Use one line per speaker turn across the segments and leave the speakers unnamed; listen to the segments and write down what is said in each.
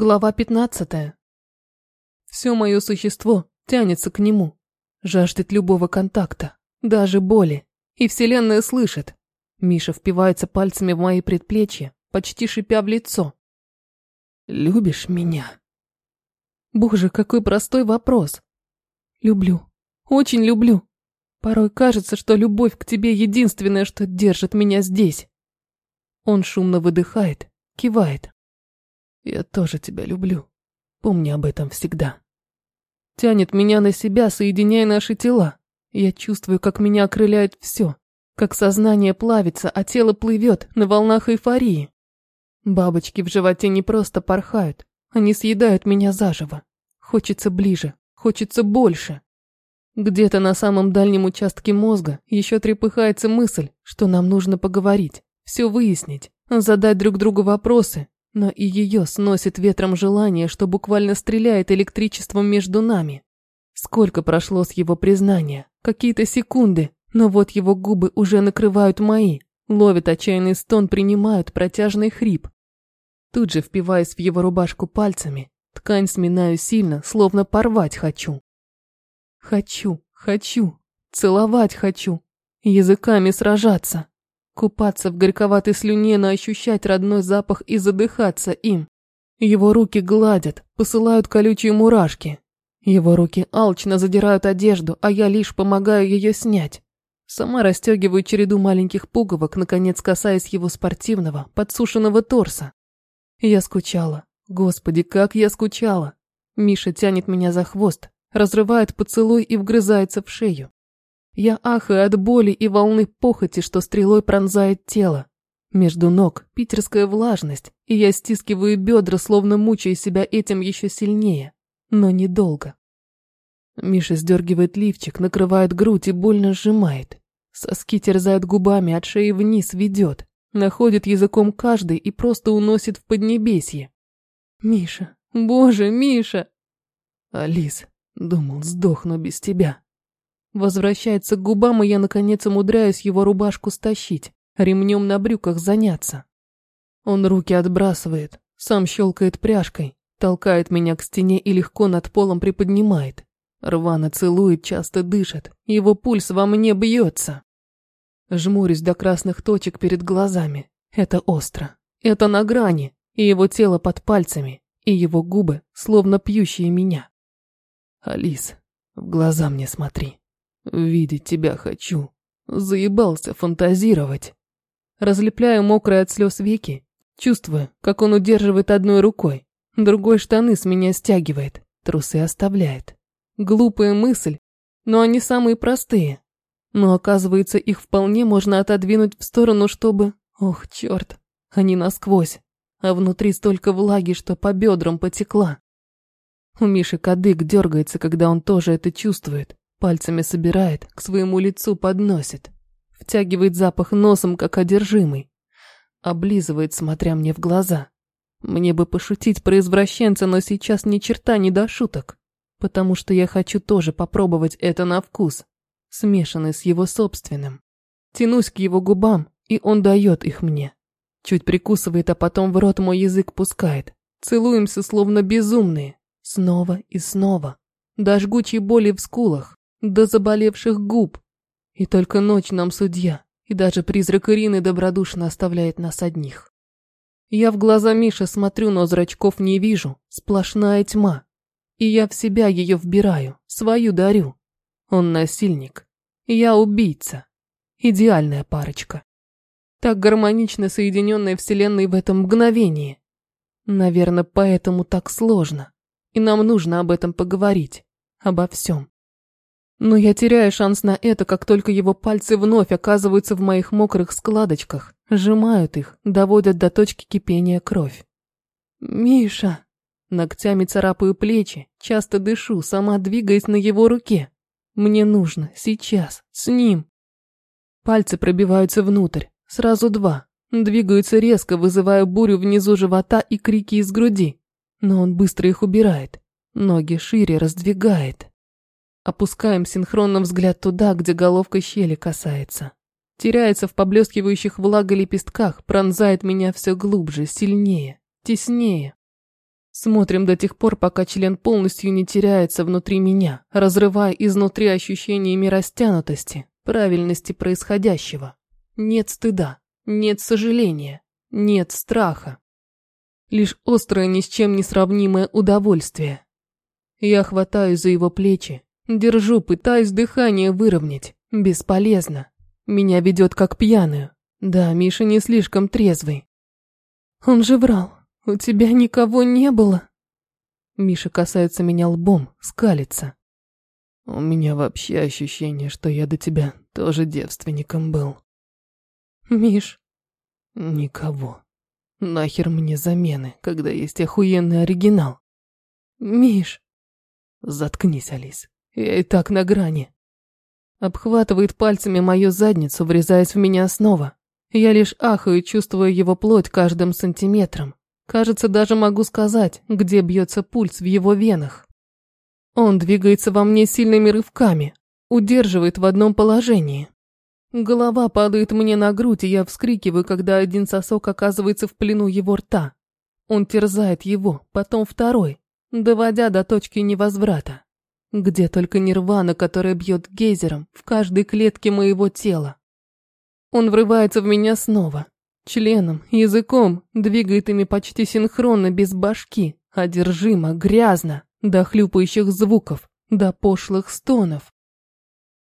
Глава 15. Все мое существо тянется к нему, жаждет любого контакта, даже боли. И вселенная слышит. Миша впивается пальцами в мои предплечья, почти шипя в лицо. «Любишь меня?» Боже, какой простой вопрос. Люблю. Очень люблю. Порой кажется, что любовь к тебе единственное, что держит меня здесь. Он шумно выдыхает, кивает. Я тоже тебя люблю. Помни об этом всегда. Тянет меня на себя, соединяя наши тела. Я чувствую, как меня окрыляет все. Как сознание плавится, а тело плывет на волнах эйфории. Бабочки в животе не просто порхают, они съедают меня заживо. Хочется ближе, хочется больше. Где-то на самом дальнем участке мозга еще трепыхается мысль, что нам нужно поговорить, все выяснить, задать друг другу вопросы, но и ее сносит ветром желание, что буквально стреляет электричеством между нами. Сколько прошло с его признания? Какие-то секунды, но вот его губы уже накрывают мои, ловят отчаянный стон, принимают протяжный хрип. Тут же впиваясь в его рубашку пальцами, ткань сминаю сильно, словно порвать хочу. Хочу, хочу, целовать хочу, языками сражаться. Купаться в горьковатой слюне, но ощущать родной запах и задыхаться им. Его руки гладят, посылают колючие мурашки. Его руки алчно задирают одежду, а я лишь помогаю ее снять. Сама расстегиваю череду маленьких пуговок, наконец касаясь его спортивного, подсушенного торса. Я скучала. Господи, как я скучала. Миша тянет меня за хвост, разрывает поцелуй и вгрызается в шею. Я ахаю от боли и волны похоти, что стрелой пронзает тело. Между ног питерская влажность, и я стискиваю бедра, словно мучая себя этим еще сильнее. Но недолго. Миша сдергивает лифчик, накрывает грудь и больно сжимает. Соски терзают губами, от шеи вниз ведет. Находит языком каждый и просто уносит в поднебесье. Миша, боже, Миша! Алис, думал, сдохну без тебя. Возвращается к губам, и я, наконец, умудряюсь его рубашку стащить, ремнем на брюках заняться. Он руки отбрасывает, сам щелкает пряжкой, толкает меня к стене и легко над полом приподнимает. Рвано целует, часто дышит, его пульс во мне бьется. Жмурюсь до красных точек перед глазами. Это остро. Это на грани, и его тело под пальцами, и его губы, словно пьющие меня. Алис, в глаза мне смотри. Видеть тебя хочу. Заебался фантазировать. Разлепляю мокрые от слез веки, чувствую, как он удерживает одной рукой, другой штаны с меня стягивает, трусы оставляет. Глупая мысль, но они самые простые. Но оказывается, их вполне можно отодвинуть в сторону, чтобы... Ох, черт, они насквозь, а внутри столько влаги, что по бедрам потекла. У Миши кадык дергается, когда он тоже это чувствует. Пальцами собирает, к своему лицу подносит. Втягивает запах носом, как одержимый. Облизывает, смотря мне в глаза. Мне бы пошутить про извращенца, но сейчас ни черта не до шуток. Потому что я хочу тоже попробовать это на вкус, смешанный с его собственным. Тянусь к его губам, и он дает их мне. Чуть прикусывает, а потом в рот мой язык пускает. Целуемся, словно безумные. Снова и снова. До жгучей боли в скулах до заболевших губ. И только ночь нам судья, и даже призрак Ирины добродушно оставляет нас одних. Я в глаза Миши смотрю, но зрачков не вижу, сплошная тьма. И я в себя ее вбираю, свою дарю. Он насильник, я убийца. Идеальная парочка. Так гармонично соединенная вселенной в этом мгновении. Наверное, поэтому так сложно. И нам нужно об этом поговорить. Обо всем. Но я теряю шанс на это, как только его пальцы вновь оказываются в моих мокрых складочках, сжимают их, доводят до точки кипения кровь. «Миша!» Ногтями царапаю плечи, часто дышу, сама двигаясь на его руке. Мне нужно, сейчас, с ним. Пальцы пробиваются внутрь, сразу два. Двигаются резко, вызывая бурю внизу живота и крики из груди. Но он быстро их убирает. Ноги шире раздвигает. Опускаем синхронно взгляд туда, где головка щели касается. Теряется в поблескивающих влагой лепестках, пронзает меня все глубже, сильнее, теснее. Смотрим до тех пор, пока член полностью не теряется внутри меня, разрывая изнутри ощущениями растянутости, правильности происходящего. Нет стыда, нет сожаления, нет страха. Лишь острое, ни с чем не сравнимое удовольствие. Я хватаюсь за его плечи, держу, пытаюсь дыхание выровнять. Бесполезно. Меня ведет как пьяную. Да, Миша не слишком трезвый. Он же врал. У тебя никого не было. Миша касается меня лбом, скалится. У меня вообще ощущение, что я до тебя тоже девственником был. Миш. Никого. Нахер мне замены, когда есть охуенный оригинал? Миш. Заткнись, Алис. Я и так на грани. Обхватывает пальцами мою задницу, врезаясь в меня снова. Я лишь ахаю, чувствую его плоть каждым сантиметром. Кажется, даже могу сказать, где бьется пульс в его венах. Он двигается во мне сильными рывками, удерживает в одном положении. Голова падает мне на грудь, и я вскрикиваю, когда один сосок оказывается в плену его рта. Он терзает его, потом второй, доводя до точки невозврата. Где только нирвана, которая бьет гейзером в каждой клетке моего тела. Он врывается в меня снова. Членом, языком, двигает ими почти синхронно, без башки, одержимо, грязно, до хлюпающих звуков, до пошлых стонов.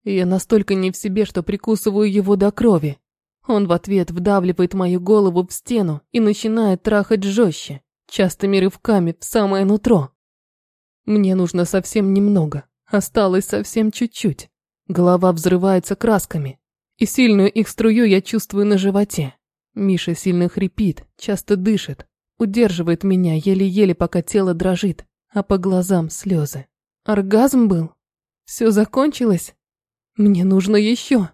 Я настолько не в себе, что прикусываю его до крови. Он в ответ вдавливает мою голову в стену и начинает трахать жестче, частыми рывками в самое нутро. Мне нужно совсем немного, осталось совсем чуть-чуть. Голова взрывается красками, и сильную их струю я чувствую на животе. Миша сильно хрипит, часто дышит, удерживает меня еле-еле, пока тело дрожит, а по глазам слезы. Оргазм был? Все закончилось? Мне нужно еще.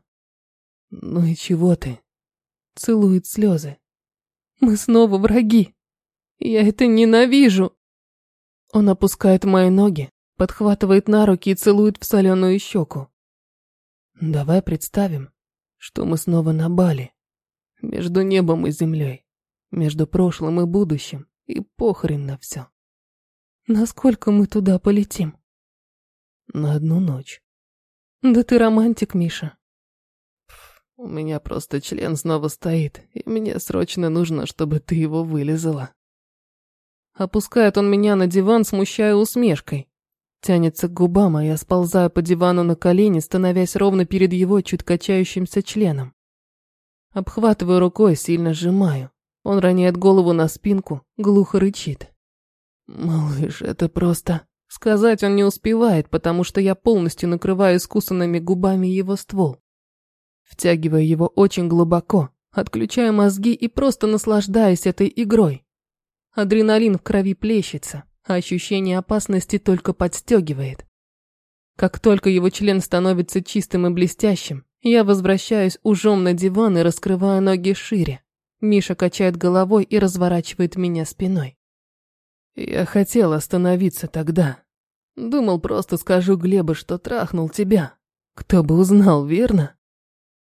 Ну и чего ты? Целует слезы. Мы снова враги. Я это ненавижу. Он опускает мои ноги, подхватывает на руки и целует в соленую щеку. Давай представим, что мы снова на Бали. Между небом и землей. Между прошлым и будущим. И похрен на все. Насколько мы туда полетим? На одну ночь. Да ты романтик, Миша. У меня просто член снова стоит, и мне срочно нужно, чтобы ты его вылезала. Опускает он меня на диван, смущая усмешкой. Тянется к губам, а я сползаю по дивану на колени, становясь ровно перед его чуть качающимся членом. Обхватываю рукой, сильно сжимаю. Он роняет голову на спинку, глухо рычит. «Малыш, это просто...» Сказать он не успевает, потому что я полностью накрываю искусанными губами его ствол. Втягивая его очень глубоко, отключая мозги и просто наслаждаясь этой игрой. Адреналин в крови плещется, а ощущение опасности только подстегивает. Как только его член становится чистым и блестящим, я возвращаюсь ужом на диван и раскрываю ноги шире. Миша качает головой и разворачивает меня спиной. Я хотел остановиться тогда. Думал, просто скажу Глебу, что трахнул тебя. Кто бы узнал, верно?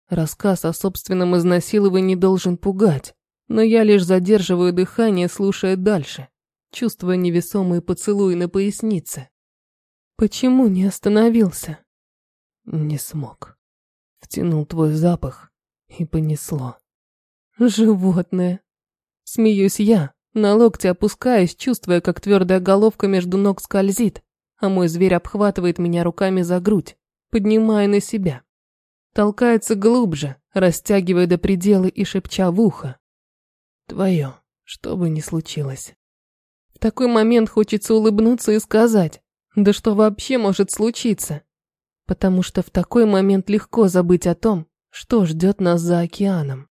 Рассказ о собственном изнасиловании должен пугать, но я лишь задерживаю дыхание, слушая дальше, чувствуя невесомые поцелуи на пояснице. Почему не остановился? Не смог. Втянул твой запах и понесло. Животное. Смеюсь я, на локте опускаясь, чувствуя, как твердая головка между ног скользит, а мой зверь обхватывает меня руками за грудь, поднимая на себя. Толкается глубже, растягивая до предела и шепча в ухо. Твое, что бы ни случилось. В такой момент хочется улыбнуться и сказать, да что вообще может случиться? Потому что в такой момент легко забыть о том, что ждет нас за океаном.